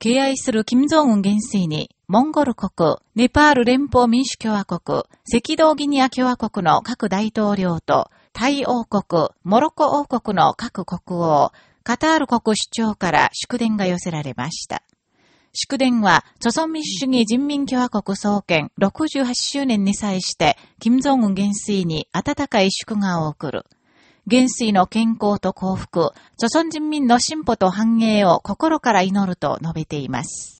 敬愛する金正恩元帥に、モンゴル国、ネパール連邦民主共和国、赤道ギニア共和国の各大統領と、タイ王国、モロッコ王国の各国王、カタール国首長から祝電が寄せられました。祝電は、朝鮮民主主義人民共和国創建68周年に際して、金正恩元帥に温かい祝賀を送る。元帥の健康と幸福、朝鮮人民の進歩と繁栄を心から祈ると述べています。